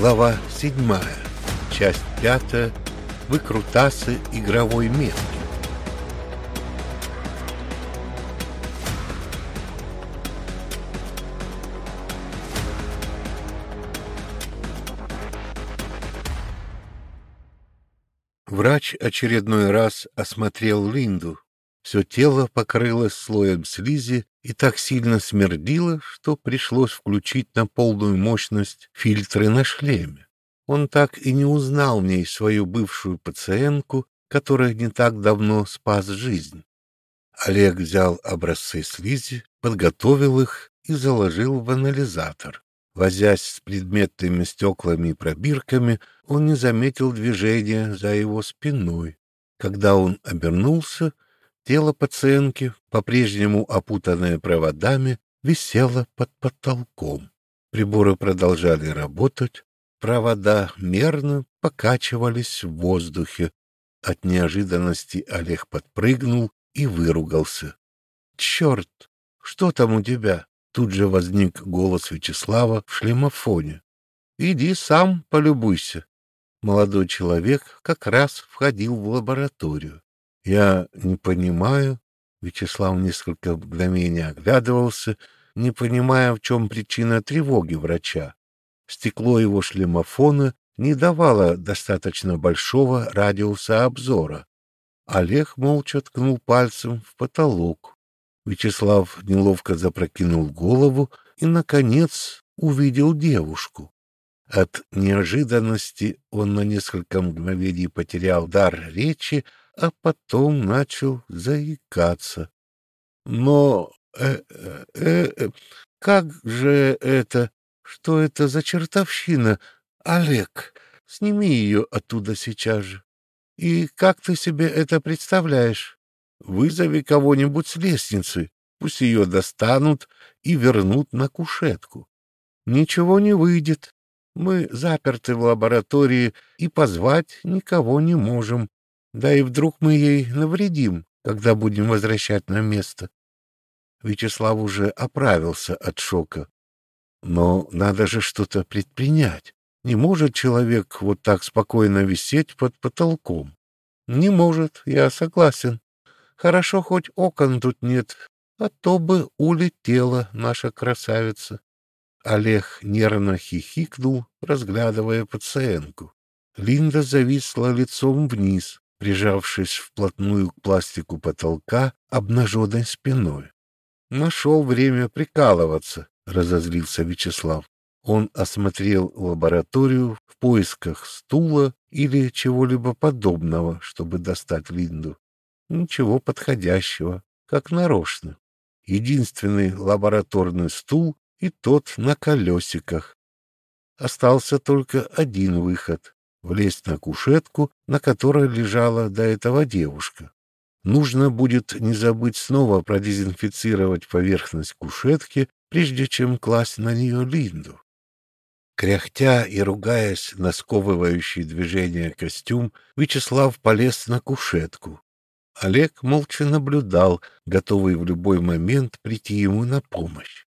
Глава 7. Часть 5. Выкрутасы игровой метки. Врач очередной раз осмотрел Линду. Все тело покрылось слоем слизи и так сильно смердило, что пришлось включить на полную мощность фильтры на шлеме. Он так и не узнал в ней свою бывшую пациентку, которая не так давно спас жизнь. Олег взял образцы слизи, подготовил их и заложил в анализатор. Возясь с предметными стеклами и пробирками, он не заметил движения за его спиной. Когда он обернулся, тело пациентки, по-прежнему опутанное проводами, висело под потолком. Приборы продолжали работать, провода мерно покачивались в воздухе. От неожиданности Олег подпрыгнул и выругался. — Черт! Что там у тебя? Тут же возник голос Вячеслава в шлемофоне. «Иди сам полюбуйся». Молодой человек как раз входил в лабораторию. «Я не понимаю». Вячеслав несколько мгновений оглядывался, не понимая, в чем причина тревоги врача. Стекло его шлемофона не давало достаточно большого радиуса обзора. Олег молча ткнул пальцем в потолок. Вячеслав неловко запрокинул голову и, наконец, увидел девушку. От неожиданности он на несколько мгновений потерял дар речи, а потом начал заикаться. Но э, э, э, как же это? Что это за чертовщина? Олег, сними ее оттуда сейчас же. И как ты себе это представляешь? Вызови кого-нибудь с лестницы, пусть ее достанут и вернут на кушетку. Ничего не выйдет. Мы заперты в лаборатории и позвать никого не можем. Да и вдруг мы ей навредим, когда будем возвращать на место. Вячеслав уже оправился от шока. Но надо же что-то предпринять. Не может человек вот так спокойно висеть под потолком. Не может, я согласен. Хорошо, хоть окон тут нет, а то бы улетела наша красавица. Олег нервно хихикнул, разглядывая пациентку. Линда зависла лицом вниз, прижавшись вплотную к пластику потолка обнаженной спиной. Нашел время прикалываться, разозлился Вячеслав. Он осмотрел лабораторию в поисках стула или чего-либо подобного, чтобы достать Линду. Ничего подходящего, как нарочно. Единственный лабораторный стул и тот на колесиках. Остался только один выход — влезть на кушетку, на которой лежала до этого девушка. Нужно будет не забыть снова продезинфицировать поверхность кушетки, прежде чем класть на нее Линду. Кряхтя и ругаясь на сковывающий движение костюм, Вячеслав полез на кушетку. Олег молча наблюдал, готовый в любой момент прийти ему на помощь.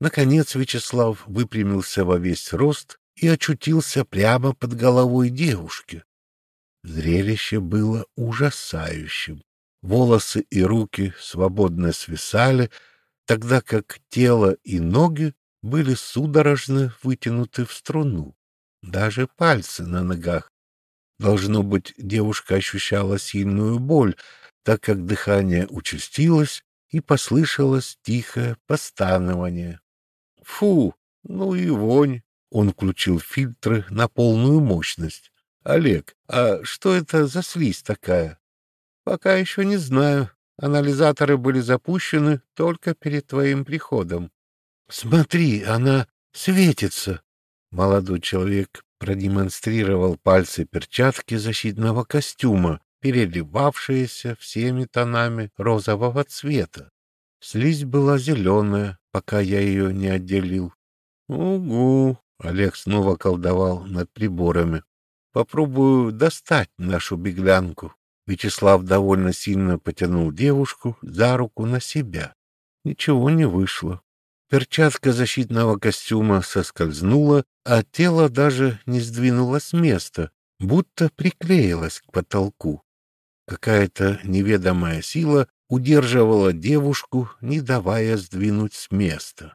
Наконец Вячеслав выпрямился во весь рост и очутился прямо под головой девушки. Зрелище было ужасающим. Волосы и руки свободно свисали, тогда как тело и ноги были судорожно вытянуты в струну. Даже пальцы на ногах Должно быть, девушка ощущала сильную боль, так как дыхание участилось и послышалось тихое постанование. «Фу, ну и вонь!» Он включил фильтры на полную мощность. «Олег, а что это за слизь такая?» «Пока еще не знаю. Анализаторы были запущены только перед твоим приходом». «Смотри, она светится!» Молодой человек продемонстрировал пальцы перчатки защитного костюма, переливавшиеся всеми тонами розового цвета. Слизь была зеленая, пока я ее не отделил. «Угу!» — Олег снова колдовал над приборами. «Попробую достать нашу беглянку». Вячеслав довольно сильно потянул девушку за руку на себя. Ничего не вышло. Перчатка защитного костюма соскользнула, а тело даже не сдвинулось с места, будто приклеилось к потолку. Какая-то неведомая сила удерживала девушку, не давая сдвинуть с места.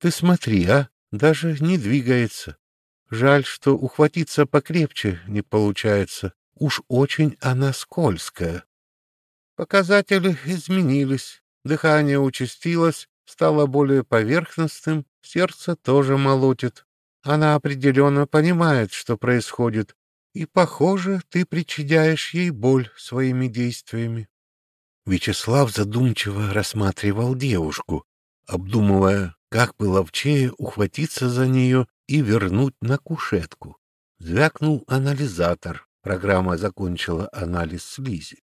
Ты смотри, а, даже не двигается. Жаль, что ухватиться покрепче не получается. Уж очень она скользкая. Показатели изменились. Дыхание участилось, стало более поверхностным, сердце тоже молотит. Она определенно понимает, что происходит, и, похоже, ты причиняешь ей боль своими действиями. Вячеслав задумчиво рассматривал девушку, обдумывая, как бы ловчее ухватиться за нее и вернуть на кушетку. Звякнул анализатор. Программа закончила анализ слизи.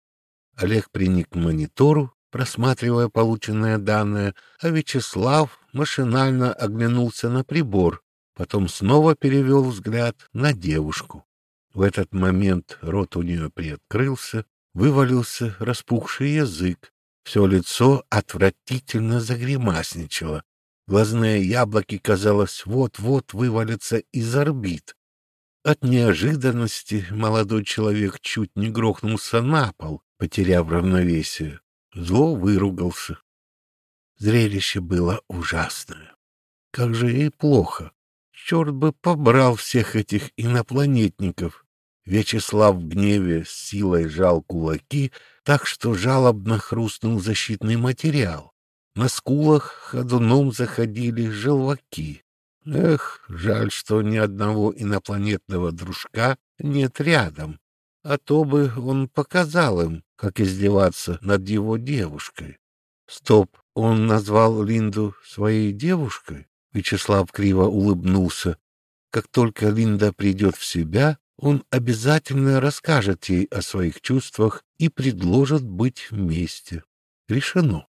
Олег приник к монитору, просматривая полученные данные, а Вячеслав машинально оглянулся на прибор, потом снова перевел взгляд на девушку. В этот момент рот у нее приоткрылся, вывалился распухший язык, все лицо отвратительно загримасничало, глазные яблоки, казалось, вот-вот вывалятся из орбит. От неожиданности молодой человек чуть не грохнулся на пол, потеряв равновесие. Зло выругался. Зрелище было ужасное. Как же ей плохо. Черт бы побрал всех этих инопланетников. Вячеслав в гневе с силой жал кулаки, так что жалобно хрустнул защитный материал. На скулах ходуном заходили желваки. Эх, жаль, что ни одного инопланетного дружка нет рядом, а то бы он показал им, как издеваться над его девушкой. Стоп, он назвал Линду своей девушкой? Вячеслав криво улыбнулся. Как только Линда придет в себя, он обязательно расскажет ей о своих чувствах и предложит быть вместе. Решено.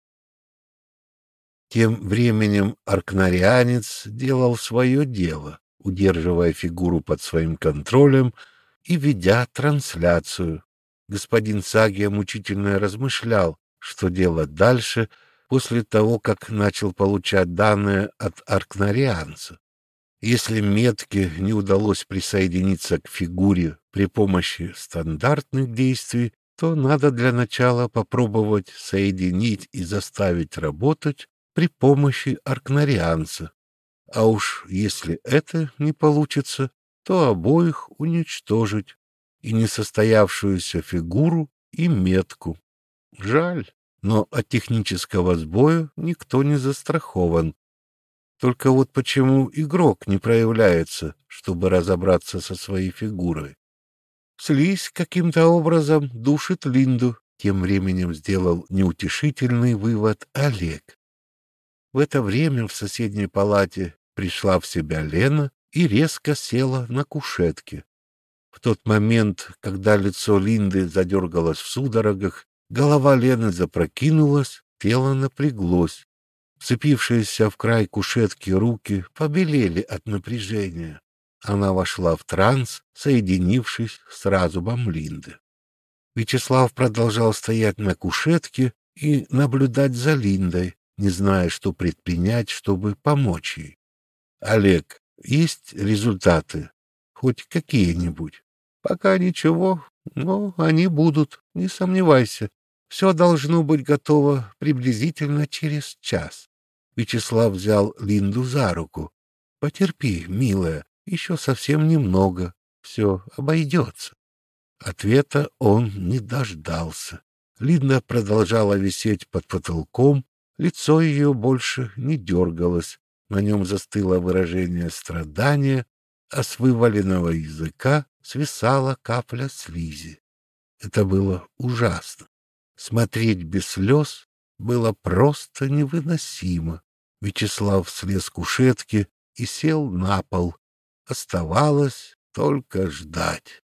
Тем временем аркнарианец делал свое дело, удерживая фигуру под своим контролем и ведя трансляцию. Господин Сагия мучительно размышлял, что делать дальше после того, как начал получать данные от аркнарианца. Если метке не удалось присоединиться к фигуре при помощи стандартных действий, то надо для начала попробовать соединить и заставить работать при помощи аркнарианца. А уж если это не получится, то обоих уничтожить, и несостоявшуюся фигуру, и метку. Жаль, но от технического сбоя никто не застрахован. Только вот почему игрок не проявляется, чтобы разобраться со своей фигурой? Слизь каким-то образом душит Линду, тем временем сделал неутешительный вывод Олег. В это время в соседней палате пришла в себя Лена и резко села на кушетке. В тот момент, когда лицо Линды задергалось в судорогах, голова Лены запрокинулась, тело напряглось. Цепившиеся в край кушетки руки побелели от напряжения. Она вошла в транс, соединившись с разумом Линды. Вячеслав продолжал стоять на кушетке и наблюдать за Линдой, не зная, что предпринять, чтобы помочь ей. Олег, есть результаты? Хоть какие-нибудь? Пока ничего, но они будут, не сомневайся. Все должно быть готово приблизительно через час. Вячеслав взял Линду за руку. Потерпи, милая, еще совсем немного. Все обойдется. Ответа он не дождался. Линда продолжала висеть под потолком, Лицо ее больше не дергалось, на нем застыло выражение страдания, а с вываленного языка свисала капля слизи. Это было ужасно. Смотреть без слез было просто невыносимо. Вячеслав слез кушетки и сел на пол. Оставалось только ждать.